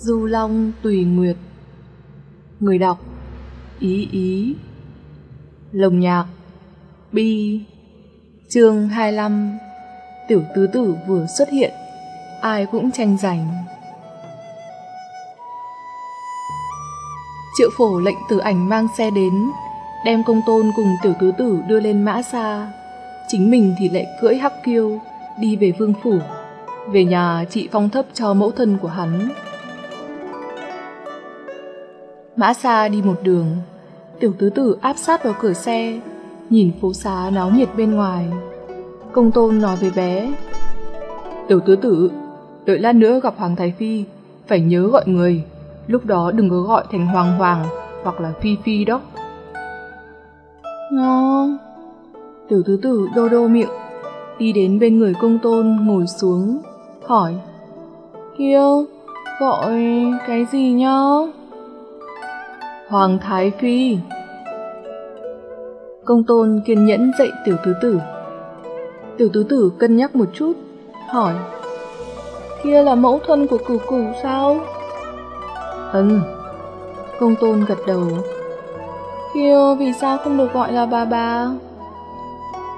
Du Long Tùy Nguyệt. Người đọc, Ý Ý. Lồng nhạc, Bi. Chương 25 Tiểu tứ tử vừa xuất hiện, Ai cũng tranh giành. Triệu phổ lệnh tử ảnh mang xe đến, Đem công tôn cùng tiểu tứ tử đưa lên mã xa. Chính mình thì lại cưỡi hắc kiêu, Đi về vương phủ. Về nhà, chị phong thấp cho mẫu thân của hắn. Mã xa đi một đường. Tiểu tứ tử áp sát vào cửa xe Nhìn phố xá náo nhiệt bên ngoài. Công tôn nói với bé Tiểu tứ tử Đợi lát nữa gặp Hoàng Thái Phi Phải nhớ gọi người. Lúc đó đừng có gọi thành Hoàng Hoàng Hoặc là Phi Phi đó. Ngon. Tiểu tứ tử đô đô miệng Đi đến bên người công tôn ngồi xuống Hỏi Kiêu Gọi cái gì nhá Hoàng Thái Phi Công tôn kiên nhẫn dạy tiểu tứ tử Tiểu tứ tử cân nhắc một chút, Hỏi, Kia là mẫu thân của cửu cửu sao? Ừ Công tôn gật đầu, Kia vì sao không được gọi là bà bà?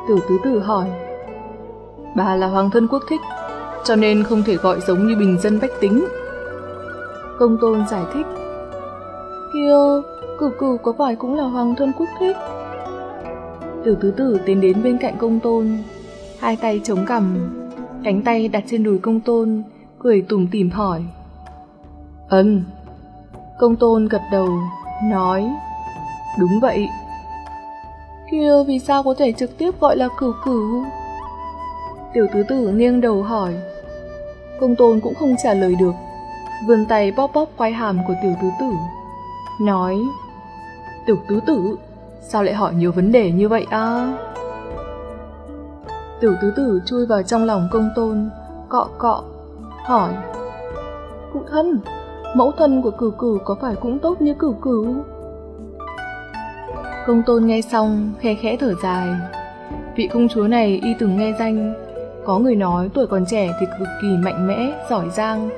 Tiểu tứ tử hỏi, Bà là hoàng thân quốc thích, Cho nên không thể gọi giống như bình dân bách tính Công tôn giải thích Kia, cử cử có phải cũng là hoàng thân quốc thích? Tiểu tứ tử tiến đến bên cạnh công tôn, hai tay chống cằm, cánh tay đặt trên đùi công tôn, cười tủm tỉm hỏi. Ân. Công tôn gật đầu, nói. Đúng vậy. Kia vì sao có thể trực tiếp gọi là cử cử? Tiểu tứ tử nghiêng đầu hỏi. Công tôn cũng không trả lời được, vươn tay bóp bóp quai hàm của tiểu tứ tử nói Tiểu tứ tử, sao lại hỏi nhiều vấn đề như vậy à? Tiểu tứ tử chui vào trong lòng công tôn, cọ cọ, hỏi Cụ thân, mẫu thân của cửu cửu có phải cũng tốt như cửu cửu? Công tôn nghe xong, khe khẽ thở dài. Vị công chúa này y từng nghe danh, có người nói tuổi còn trẻ thì cực kỳ mạnh mẽ, giỏi giang.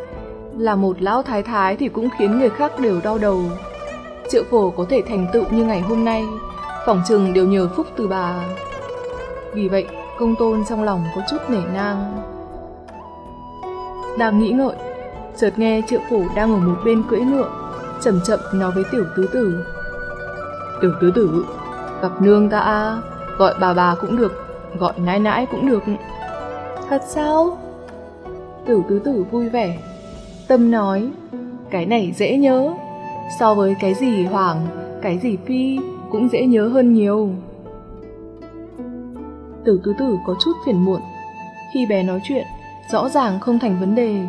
Là một lão thái thái thì cũng khiến người khác đều đau đầu. Triệu phổ có thể thành tựu như ngày hôm nay, phỏng chừng đều nhờ phúc từ bà. Vì vậy, công tôn trong lòng có chút nể nang. Đang nghĩ ngợi, chợt nghe triệu phổ đang ở một bên cưỡi ngựa, chậm chậm nói với tiểu tứ tử. Tiểu tứ tử, gặp nương ta gọi bà bà cũng được, gọi nãi nãi cũng được. Thật sao? Tiểu tứ tử vui vẻ, tâm nói, cái này dễ nhớ so với cái gì Hoàng, cái gì Phi cũng dễ nhớ hơn nhiều. Tử tứ tử có chút phiền muộn. Khi bé nói chuyện, rõ ràng không thành vấn đề.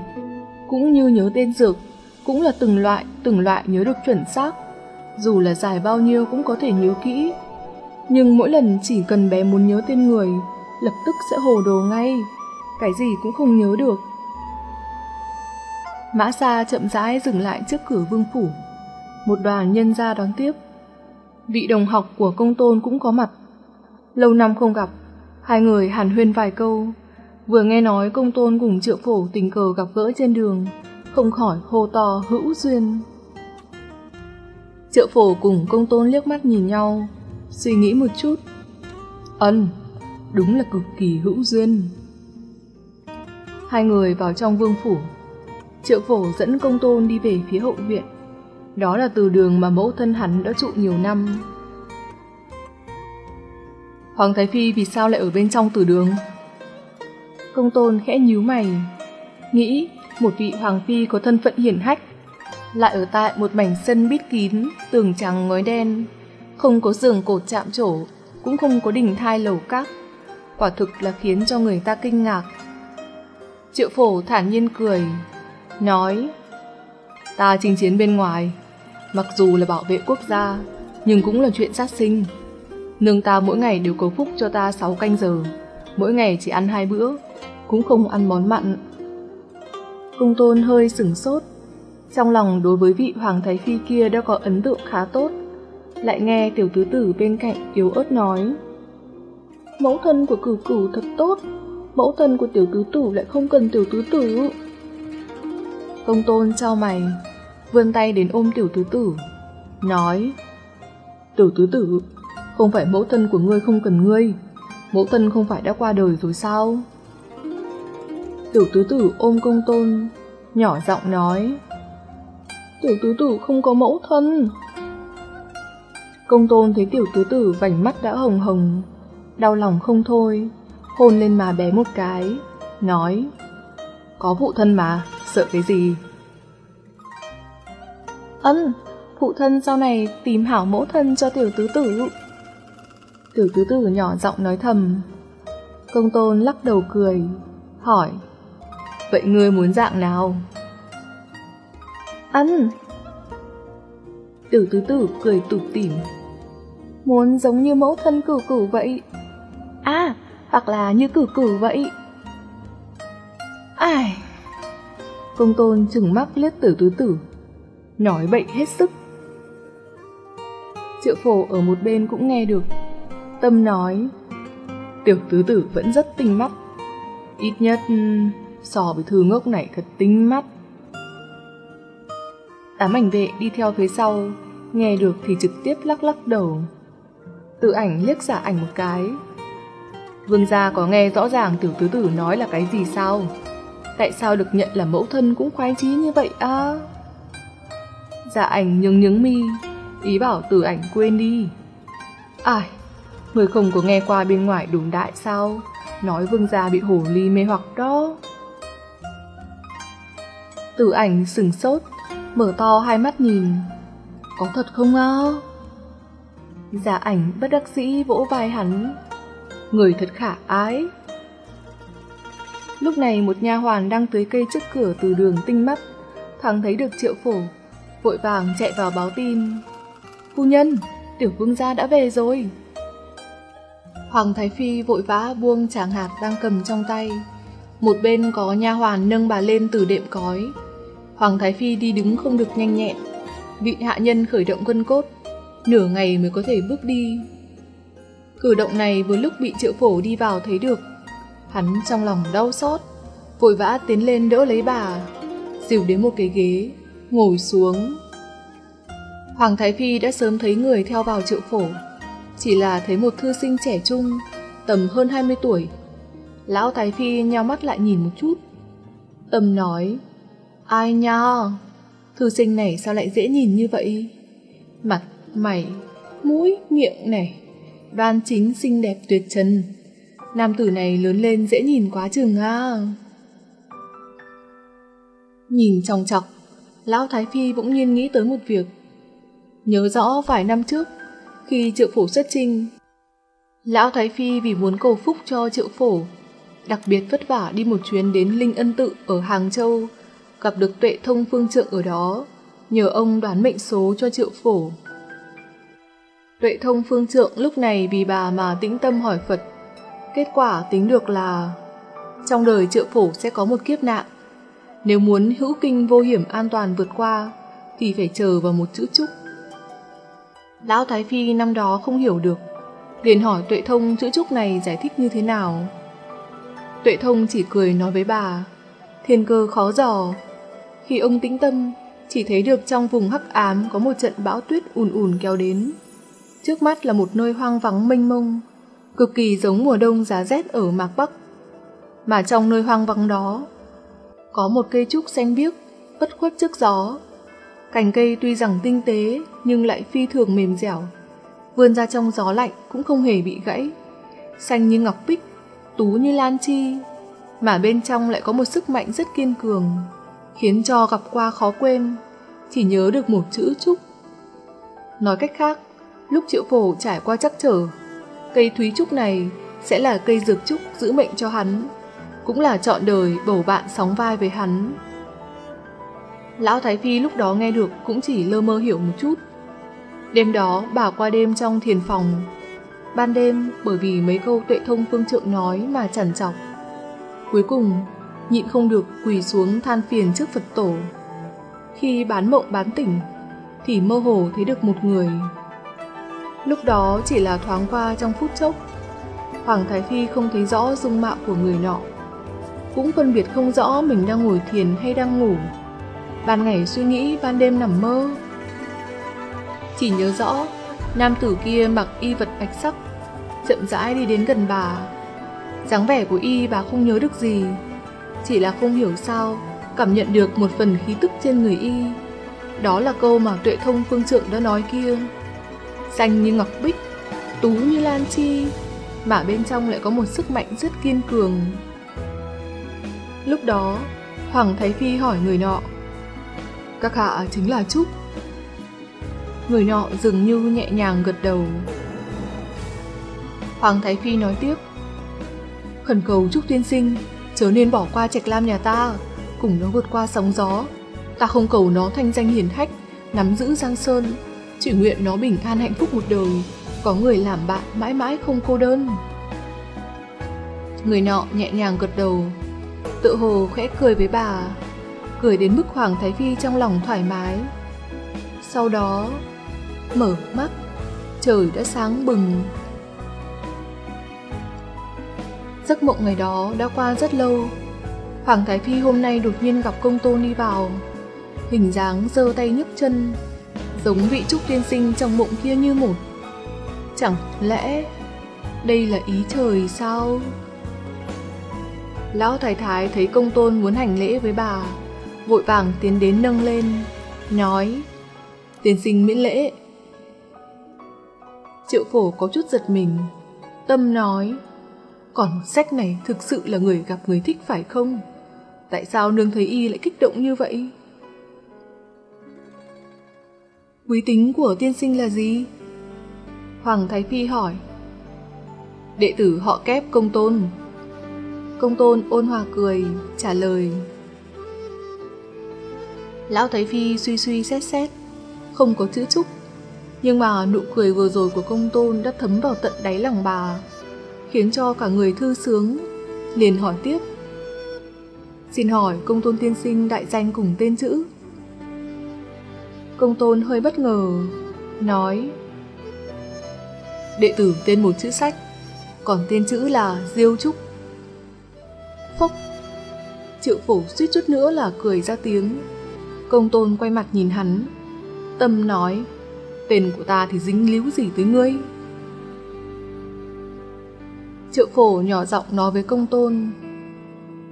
Cũng như nhớ tên dược, cũng là từng loại, từng loại nhớ được chuẩn xác. Dù là dài bao nhiêu cũng có thể nhớ kỹ. Nhưng mỗi lần chỉ cần bé muốn nhớ tên người, lập tức sẽ hồ đồ ngay. Cái gì cũng không nhớ được. Mã Sa chậm rãi dừng lại trước cửa vương phủ một đoàn nhân gia đón tiếp. Vị đồng học của công tôn cũng có mặt. Lâu năm không gặp, hai người hàn huyên vài câu. Vừa nghe nói công tôn cùng trượng phổ tình cờ gặp gỡ trên đường, không khỏi hô to hữu duyên. Triệu phổ cùng công tôn liếc mắt nhìn nhau, suy nghĩ một chút. Ân, đúng là cực kỳ hữu duyên. Hai người vào trong vương phủ. Triệu phổ dẫn công tôn đi về phía hậu viện. Đó là từ đường mà mẫu thân hắn đã trụ nhiều năm. Hoàng Thái Phi vì sao lại ở bên trong từ đường? Công tôn khẽ nhíu mày, nghĩ một vị Hoàng Phi có thân phận hiển hách, lại ở tại một mảnh sân bít kín, tường trắng ngói đen, không có giường cột chạm trổ, cũng không có đỉnh thai lầu các, quả thực là khiến cho người ta kinh ngạc. Triệu phổ thản nhiên cười, nói, ta chinh chiến bên ngoài, Mặc dù là bảo vệ quốc gia, nhưng cũng là chuyện sát sinh. Nương ta mỗi ngày đều cầu phúc cho ta 6 canh giờ, mỗi ngày chỉ ăn hai bữa, cũng không ăn món mặn. Công tôn hơi sửng sốt, trong lòng đối với vị Hoàng Thái Phi kia đã có ấn tượng khá tốt, lại nghe tiểu tứ tử bên cạnh yếu ớt nói. Mẫu thân của cửu cửu thật tốt, mẫu thân của tiểu tứ tử lại không cần tiểu tứ tử. Công tôn trao mày, vươn tay đến ôm tiểu tứ tử, nói Tiểu tứ tử, không phải mẫu thân của ngươi không cần ngươi, mẫu thân không phải đã qua đời rồi sao? Tiểu tứ tử ôm công tôn, nhỏ giọng nói Tiểu tứ tử không có mẫu thân. Công tôn thấy tiểu tứ tử vành mắt đã hồng hồng, đau lòng không thôi, hôn lên má bé một cái, nói Có phụ thân mà, sợ cái gì? Ân, phụ thân sau này tìm hảo mẫu thân cho tiểu tứ tử. Tiểu tứ tử nhỏ giọng nói thầm. Công tôn lắc đầu cười, hỏi Vậy ngươi muốn dạng nào? Ân. Tiểu tứ tử cười tụt tỉm. Muốn giống như mẫu thân cửu cử vậy. À, hoặc là như cửu cử vậy. Ai... Công tôn chừng mắt liếc tử tứ tử, nói bậy hết sức. Triệu phổ ở một bên cũng nghe được. Tâm nói, tiểu tứ tử vẫn rất tinh mắt. Ít nhất so với thư ngốc này thật tinh mắt. Tám ảnh vệ đi theo phía sau, nghe được thì trực tiếp lắc lắc đầu. Tự ảnh liếc giả ảnh một cái. Vương gia có nghe rõ ràng tiểu tứ tử nói là cái gì sao? Tại sao được nhận là mẫu thân cũng khoái chí như vậy à? Dạ ảnh nhướng nhướng mi, ý bảo tử ảnh quên đi. Ai, người không có nghe qua bên ngoài đồn đại sao? Nói vương gia bị hổ ly mê hoặc đó. Tử ảnh sừng sốt, mở to hai mắt nhìn. Có thật không á? Giả ảnh bất đắc dĩ vỗ vai hắn. Người thật khả ái. Lúc này một nha hoàn đang tưới cây trước cửa từ đường tinh mắt, thoáng thấy được triệu phổ, vội vàng chạy vào báo tin. Phu nhân, tiểu vương gia đã về rồi. Hoàng Thái Phi vội vã buông tràng hạt đang cầm trong tay. Một bên có nha hoàn nâng bà lên từ đệm cói, Hoàng Thái Phi đi đứng không được nhanh nhẹn, vị hạ nhân khởi động gân cốt, nửa ngày mới có thể bước đi. Cử động này vừa lúc bị triệu phổ đi vào thấy được, hắn trong lòng đau xót, vội vã tiến lên đỡ lấy bà, dìu đến một cái ghế, ngồi xuống. Hoàng Thái Phi đã sớm thấy người theo vào triệu phổ, chỉ là thấy một thư sinh trẻ trung, tầm hơn 20 tuổi. Lão Thái Phi nhao mắt lại nhìn một chút. Tâm nói, Ai nha? Thư sinh này sao lại dễ nhìn như vậy? Mặt, mày, mũi, miệng này. Đoan chính xinh đẹp tuyệt trần. Nam tử này lớn lên dễ nhìn quá chừng à. Nhìn trong chọc, Lão Thái Phi bỗng nhiên nghĩ tới một việc. Nhớ rõ vài năm trước, khi triệu phổ xuất trinh, Lão Thái Phi vì muốn cầu phúc cho triệu phổ, đặc biệt vất vả đi một chuyến đến Linh Ân Tự ở Hàng Châu, gặp được tuệ thông phương trượng ở đó, nhờ ông đoán mệnh số cho triệu phổ. Tuệ thông phương trượng lúc này vì bà mà tĩnh tâm hỏi Phật, kết quả tính được là trong đời triệu phổ sẽ có một kiếp nạn. Nếu muốn hữu kinh vô hiểm an toàn vượt qua, thì phải chờ vào một chữ trúc. Lão Thái Phi năm đó không hiểu được, liền hỏi Tuệ Thông chữ trúc này giải thích như thế nào. Tuệ Thông chỉ cười nói với bà, thiên cơ khó dò, khi ông tĩnh tâm, chỉ thấy được trong vùng hắc ám có một trận bão tuyết ùn ùn kéo đến. Trước mắt là một nơi hoang vắng mênh mông, cực kỳ giống mùa đông giá rét ở Mạc Bắc. Mà trong nơi hoang vắng đó, có một cây trúc xanh biếc, bất khuất trước gió. Cành cây tuy rằng tinh tế nhưng lại phi thường mềm dẻo, vươn ra trong gió lạnh cũng không hề bị gãy. Xanh như ngọc bích, tú như lan chi, mà bên trong lại có một sức mạnh rất kiên cường, khiến cho gặp qua khó quên, chỉ nhớ được một chữ trúc. Nói cách khác, lúc triệu phổ trải qua chắc trở, cây thúy trúc này sẽ là cây dược trúc giữ mệnh cho hắn, cũng là chọn đời bầu bạn sóng vai với hắn. Lão Thái Phi lúc đó nghe được cũng chỉ lơ mơ hiểu một chút. Đêm đó bà qua đêm trong thiền phòng. Ban đêm bởi vì mấy câu tuệ thông phương trượng nói mà chằn chọc. Cuối cùng nhịn không được quỳ xuống than phiền trước Phật tổ. Khi bán mộng bán tỉnh, thì mơ hồ thấy được một người. Lúc đó chỉ là thoáng qua trong phút chốc, Hoàng Thái Phi không thấy rõ dung mạo của người nọ, cũng phân biệt không rõ mình đang ngồi thiền hay đang ngủ. ban ngày suy nghĩ, ban đêm nằm mơ. Chỉ nhớ rõ, nam tử kia mặc y vật bạch sắc, chậm rãi đi đến gần bà. dáng vẻ của y bà không nhớ được gì, chỉ là không hiểu sao cảm nhận được một phần khí tức trên người y. Đó là câu mà tuệ thông phương trượng đã nói kia. Xanh như ngọc bích, tú như lan chi, mà bên trong lại có một sức mạnh rất kiên cường. Lúc đó, Hoàng Thái Phi hỏi người nọ, các hạ chính là Trúc. Người nọ dường như nhẹ nhàng gật đầu. Hoàng Thái Phi nói tiếp, khẩn cầu Trúc tiên sinh, chớ nên bỏ qua trạch lam nhà ta, cùng nó vượt qua sóng gió. Ta không cầu nó thanh danh hiển hách, nắm giữ Giang Sơn, chỉ nguyện nó bình an hạnh phúc một đời, có người làm bạn mãi mãi không cô đơn. Người nọ nhẹ nhàng gật đầu, tự hồ khẽ cười với bà, cười đến mức Hoàng Thái Phi trong lòng thoải mái. Sau đó, mở mắt, trời đã sáng bừng. Giấc mộng ngày đó đã qua rất lâu, Hoàng Thái Phi hôm nay đột nhiên gặp công tôn đi vào, hình dáng giơ tay nhấc chân, giống vị trúc tiên sinh trong mộng kia như một. Chẳng lẽ đây là ý trời sao? Lão thái thái thấy công tôn muốn hành lễ với bà, vội vàng tiến đến nâng lên, nói, tiên sinh miễn lễ. Triệu phổ có chút giật mình, tâm nói, còn sách này thực sự là người gặp người thích phải không? Tại sao nương thấy y lại kích động như vậy? Quý tính của tiên sinh là gì? Hoàng Thái Phi hỏi. Đệ tử họ kép công tôn. Công tôn ôn hòa cười, trả lời. Lão Thái Phi suy suy xét xét, không có chữ chúc. Nhưng mà nụ cười vừa rồi của công tôn đã thấm vào tận đáy lòng bà, khiến cho cả người thư sướng, liền hỏi tiếp. Xin hỏi công tôn tiên sinh đại danh cùng tên chữ. Công tôn hơi bất ngờ, nói Đệ tử tên một chữ sách, còn tên chữ là Diêu Trúc. Phốc, triệu phổ suýt chút nữa là cười ra tiếng. Công tôn quay mặt nhìn hắn, tâm nói Tên của ta thì dính líu gì tới ngươi? Triệu phổ nhỏ giọng nói với công tôn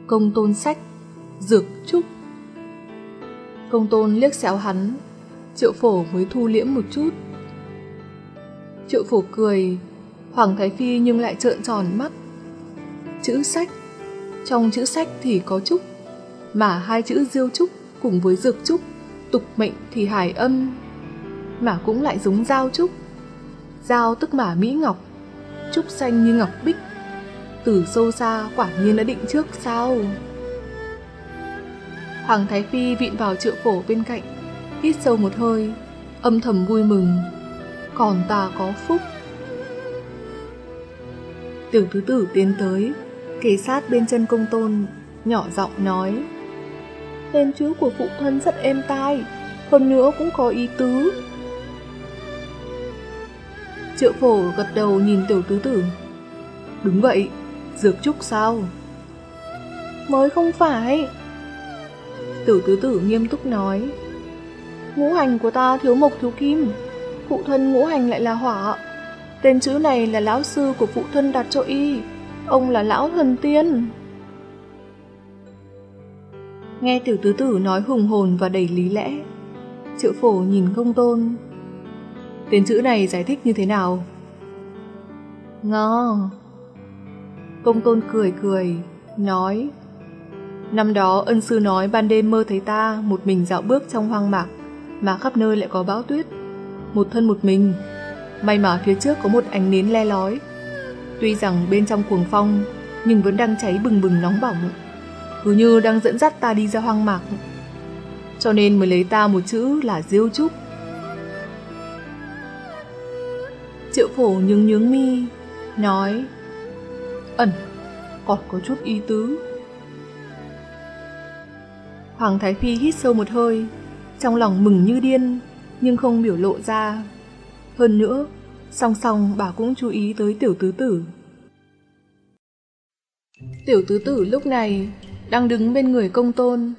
Công tôn sách Dược trúc Công tôn liếc xéo hắn Triệu phổ mới thu liễm một chút Triệu phổ cười Hoàng Thái Phi nhưng lại trợn tròn mắt Chữ sách trong chữ sách thì có trúc Mà hai chữ diêu trúc cùng với dược trúc Tục mệnh thì hải âm Mà cũng lại giống giao trúc Giao tức mà Mỹ Ngọc Trúc xanh như ngọc bích Từ sâu xa quả nhiên đã định trước sao Hoàng Thái Phi vịn vào triệu phổ bên cạnh, hít sâu một hơi, âm thầm vui mừng. Còn ta có phúc. Tiểu thứ tử tiến tới, kề sát bên chân công tôn, nhỏ giọng nói. Tên chữ của phụ thân rất êm tai, hơn nữa cũng có ý tứ. Triệu phổ gật đầu nhìn tiểu tứ tử. Đúng vậy, dược trúc sao? Mới không phải, tiểu tứ tử nghiêm túc nói Ngũ hành của ta thiếu mộc thiếu kim Phụ thân ngũ hành lại là hỏa Tên chữ này là lão sư của phụ thân đặt cho y Ông là lão thần tiên Nghe tiểu tứ tử nói hùng hồn và đầy lý lẽ Triệu phổ nhìn công tôn Tên chữ này giải thích như thế nào? Ngò Công tôn cười cười Nói Năm đó ân sư nói ban đêm mơ thấy ta một mình dạo bước trong hoang mạc, mà khắp nơi lại có bão tuyết. Một thân một mình, may mà phía trước có một ánh nến le lói. Tuy rằng bên trong cuồng phong, nhưng vẫn đang cháy bừng bừng nóng bỏng. Cứ như đang dẫn dắt ta đi ra hoang mạc. Cho nên mới lấy ta một chữ là diêu trúc. Triệu phổ nhướng nhướng mi, nói Ẩn, còn có chút ý tứ. Hoàng Thái Phi hít sâu một hơi, trong lòng mừng như điên, nhưng không biểu lộ ra. Hơn nữa, song song bà cũng chú ý tới tiểu tứ tử. Tiểu tứ tử lúc này đang đứng bên người công tôn,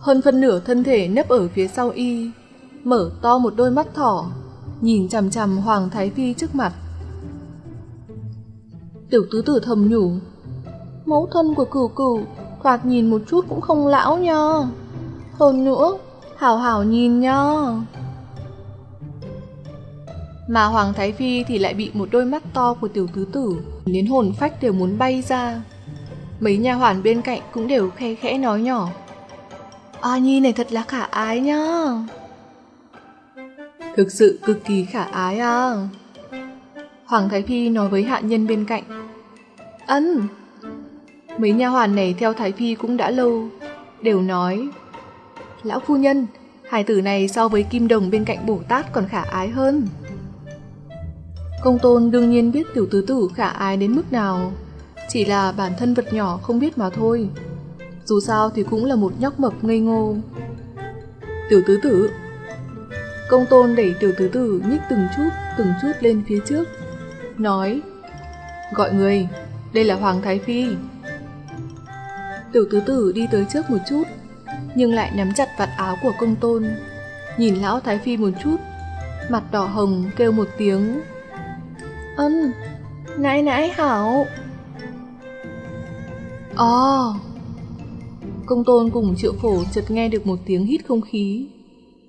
Hơn phân nửa thân thể nấp ở phía sau y, mở to một đôi mắt thỏ, nhìn chằm chằm Hoàng Thái Phi trước mặt. Tiểu tứ tử thầm nhủ, mẫu thân của cửu cửu, thoạt nhìn một chút cũng không lão nha. Hơn nữa, hảo hảo nhìn nha. Mà Hoàng Thái Phi thì lại bị một đôi mắt to của tiểu tứ tử, đến hồn phách đều muốn bay ra. Mấy nhà hoàn bên cạnh cũng đều khe khẽ nói nhỏ. A Nhi này thật là khả ái nhá. Thực sự cực kỳ khả ái à. Hoàng Thái Phi nói với hạ nhân bên cạnh. Ân! Mấy nha hoàn này theo Thái Phi cũng đã lâu, đều nói. Lão phu nhân, hài tử này so với kim đồng bên cạnh Bồ Tát còn khả ái hơn. Công tôn đương nhiên biết tiểu tứ tử khả ái đến mức nào, chỉ là bản thân vật nhỏ không biết mà thôi. Dù sao thì cũng là một nhóc mập ngây ngô. Tiểu tứ tử Công tôn đẩy tiểu tứ tử nhích từng chút, từng chút lên phía trước. Nói Gọi người, đây là Hoàng Thái Phi. Tiểu tứ tử đi tới trước một chút, nhưng lại nắm chặt vạt áo của công tôn. Nhìn lão Thái Phi một chút, mặt đỏ hồng kêu một tiếng. Ân, nãi nãi hảo. Ồ! Công tôn cùng triệu phổ chợt nghe được một tiếng hít không khí.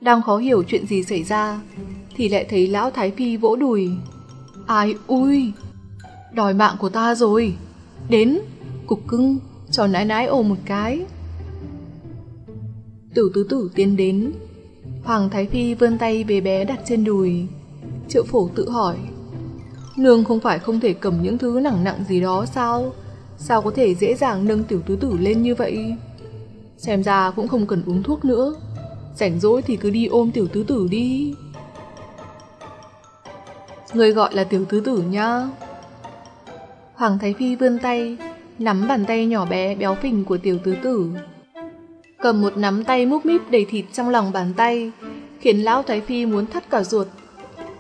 Đang khó hiểu chuyện gì xảy ra, thì lại thấy lão Thái Phi vỗ đùi. Ai ui! Đòi mạng của ta rồi! Đến! Cục cưng! Cho nãi nãi ôm một cái. Tử tứ tử tiến đến. Hoàng Thái Phi vươn tay về bé đặt trên đùi. Triệu phổ tự hỏi. Nương không phải không thể cầm những thứ nặng nặng gì đó sao? Sao có thể dễ dàng nâng tiểu tứ tử lên như vậy? Xem ra cũng không cần uống thuốc nữa. Rảnh rỗi thì cứ đi ôm tiểu tứ tử đi. Người gọi là tiểu tứ tử nha. Hoàng Thái Phi vươn tay, nắm bàn tay nhỏ bé béo phình của tiểu tứ tử. Cầm một nắm tay múc míp đầy thịt trong lòng bàn tay, khiến lão Thái Phi muốn thắt cả ruột.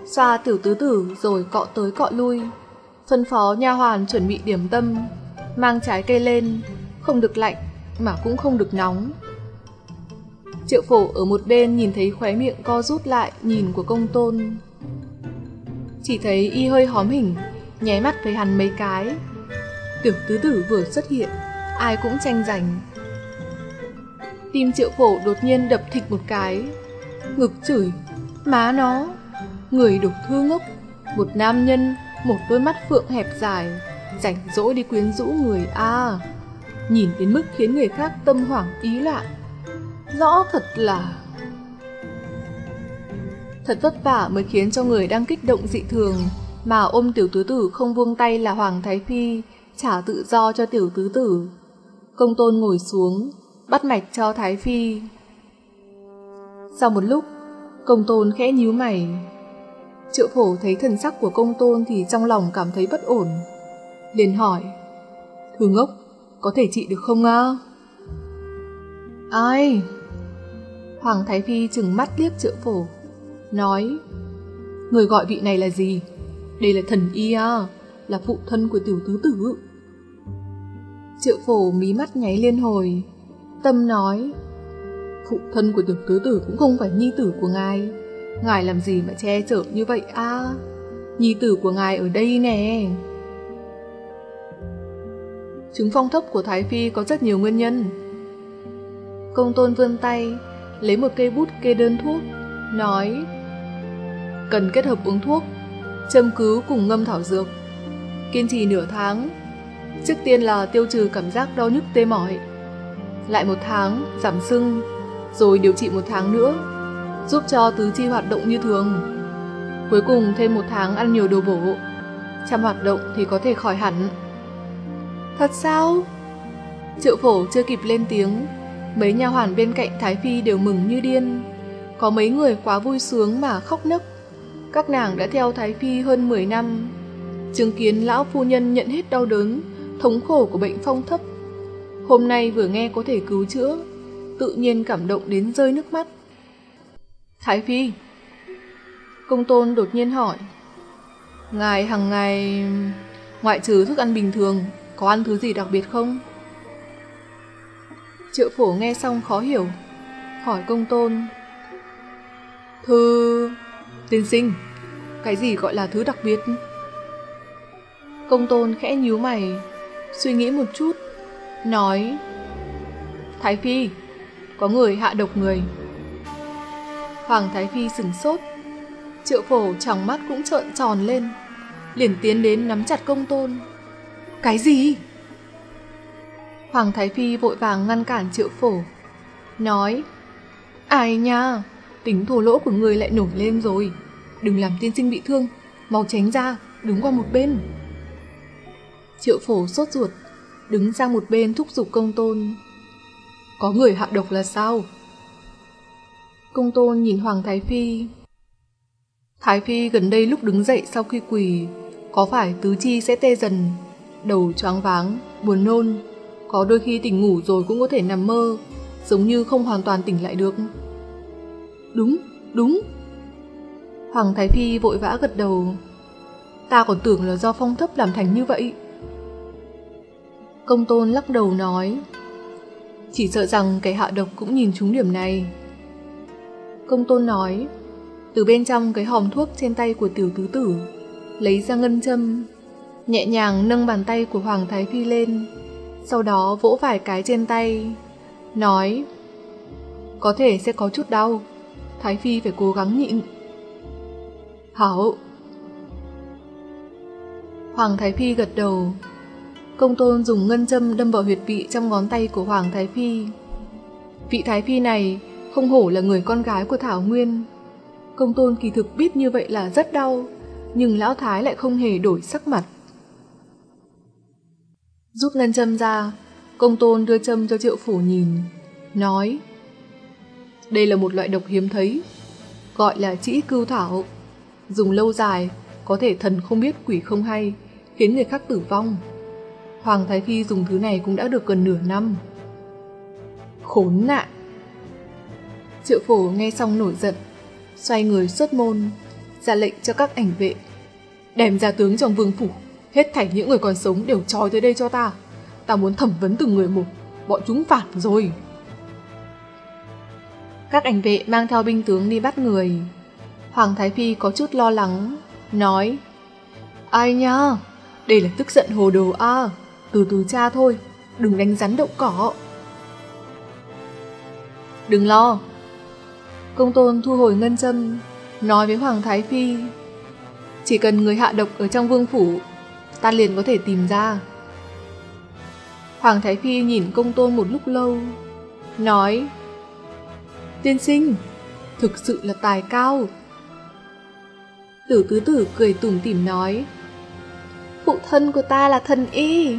Xoa tiểu tứ tử rồi cọ tới cọ lui, phân phó nha hoàn chuẩn bị điểm tâm, mang trái cây lên, không được lạnh mà cũng không được nóng. Triệu phổ ở một bên nhìn thấy khóe miệng co rút lại nhìn của công tôn. Chỉ thấy y hơi hóm hình, nháy mắt với hắn mấy cái. Tiểu tứ tử vừa xuất hiện, ai cũng tranh giành. Tim triệu phổ đột nhiên đập thịt một cái, ngực chửi, má nó, người đục thư ngốc, một nam nhân, một đôi mắt phượng hẹp dài, rảnh rỗi đi quyến rũ người a nhìn đến mức khiến người khác tâm hoảng ý loạn. Rõ thật là... Thật vất vả mới khiến cho người đang kích động dị thường, mà ôm tiểu tứ tử không buông tay là Hoàng Thái Phi, trả tự do cho tiểu tứ tử. Công tôn ngồi xuống, bắt mạch cho Thái Phi. Sau một lúc, công tôn khẽ nhíu mày. Triệu phổ thấy thần sắc của công tôn thì trong lòng cảm thấy bất ổn. liền hỏi, Thư ngốc, có thể trị được không à? Ai? Hoàng Thái Phi chừng mắt liếc triệu phổ, nói, Người gọi vị này là gì? Đây là thần y à, là phụ thân của tiểu tứ tử. Triệu phổ mí mắt nháy liên hồi, tâm nói, Phụ thân của tiểu tứ tử cũng không phải nhi tử của ngài, ngài làm gì mà che chở như vậy à? Nhi tử của ngài ở đây nè. Chứng phong thấp của Thái Phi có rất nhiều nguyên nhân. Công tôn vươn tay, lấy một cây bút kê đơn thuốc, nói Cần kết hợp uống thuốc, châm cứu cùng ngâm thảo dược. Kiên trì nửa tháng, trước tiên là tiêu trừ cảm giác đau nhức tê mỏi. Lại một tháng, giảm sưng, rồi điều trị một tháng nữa, giúp cho tứ chi hoạt động như thường. Cuối cùng thêm một tháng ăn nhiều đồ bổ, chăm hoạt động thì có thể khỏi hẳn. Thật sao? Triệu phổ chưa kịp lên tiếng, mấy nha hoàn bên cạnh Thái Phi đều mừng như điên. Có mấy người quá vui sướng mà khóc nức. Các nàng đã theo Thái Phi hơn 10 năm, chứng kiến lão phu nhân nhận hết đau đớn, thống khổ của bệnh phong thấp. Hôm nay vừa nghe có thể cứu chữa, tự nhiên cảm động đến rơi nước mắt. Thái Phi Công tôn đột nhiên hỏi Ngài hằng ngày ngoại trừ thức ăn bình thường có ăn thứ gì đặc biệt không? Triệu phổ nghe xong khó hiểu, hỏi công tôn. Thư... tiên sinh, cái gì gọi là thứ đặc biệt? Công tôn khẽ nhíu mày, suy nghĩ một chút, nói Thái Phi, có người hạ độc người. Hoàng Thái Phi sừng sốt, triệu phổ trong mắt cũng trợn tròn lên, liền tiến đến nắm chặt công tôn. Cái gì? Hoàng Thái Phi vội vàng ngăn cản triệu phổ, nói Ai nha, tính thua lỗ của người lại nổi lên rồi, đừng làm tiên sinh bị thương, mau tránh ra, đứng qua một bên. Triệu phổ sốt ruột, đứng sang một bên thúc giục công tôn. Có người hạ độc là sao? Công tôn nhìn Hoàng Thái Phi. Thái Phi gần đây lúc đứng dậy sau khi quỳ, có phải tứ chi sẽ tê dần, đầu choáng váng, buồn nôn, có đôi khi tỉnh ngủ rồi cũng có thể nằm mơ, giống như không hoàn toàn tỉnh lại được. Đúng, đúng. Hoàng Thái Phi vội vã gật đầu. Ta còn tưởng là do phong thấp làm thành như vậy. Công tôn lắc đầu nói Chỉ sợ rằng kẻ hạ độc cũng nhìn trúng điểm này Công tôn nói. Từ bên trong cái hòm thuốc trên tay của tiểu tứ tử, Lấy ra ngân châm, Nhẹ nhàng nâng bàn tay của Hoàng Thái Phi lên, Sau đó vỗ vài cái trên tay, Nói, Có thể sẽ có chút đau, Thái Phi phải cố gắng nhịn. Hảo. Hoàng Thái Phi gật đầu. Công tôn dùng ngân châm đâm vào huyệt vị trong ngón tay của Hoàng Thái Phi. Vị Thái Phi này không hổ là người con gái của Thảo Nguyên. Công tôn kỳ thực biết như vậy là rất đau, nhưng lão Thái lại không hề đổi sắc mặt. Rút ngân châm ra, công tôn đưa châm cho triệu phủ nhìn, nói Đây là một loại độc hiếm thấy, gọi là trĩ cưu thảo. Dùng lâu dài, có thể thần không biết quỷ không hay, khiến người khác tử vong. Hoàng Thái Phi dùng thứ này cũng đã được gần nửa năm. Khốn nạn! Triệu phổ nghe xong nổi giận, xoay người xuất môn, ra lệnh cho các ảnh vệ. Đem ra tướng trong vương phủ, hết thảy những người còn sống đều trói tới đây cho ta. Ta muốn thẩm vấn từng người một, bọn chúng phản rồi. Các ảnh vệ mang theo binh tướng đi bắt người. Hoàng Thái Phi có chút lo lắng, nói Ai nha, đây là tức giận hồ đồ a từ từ cha thôi, đừng đánh rắn động cỏ. Đừng lo. Công tôn thu hồi ngân châm, nói với Hoàng Thái Phi. Chỉ cần người hạ độc ở trong vương phủ, ta liền có thể tìm ra. Hoàng Thái Phi nhìn công tôn một lúc lâu, nói Tiên sinh, thực sự là tài cao. Tử tứ tử cười tủm tỉm nói Phụ thân của ta là thần y.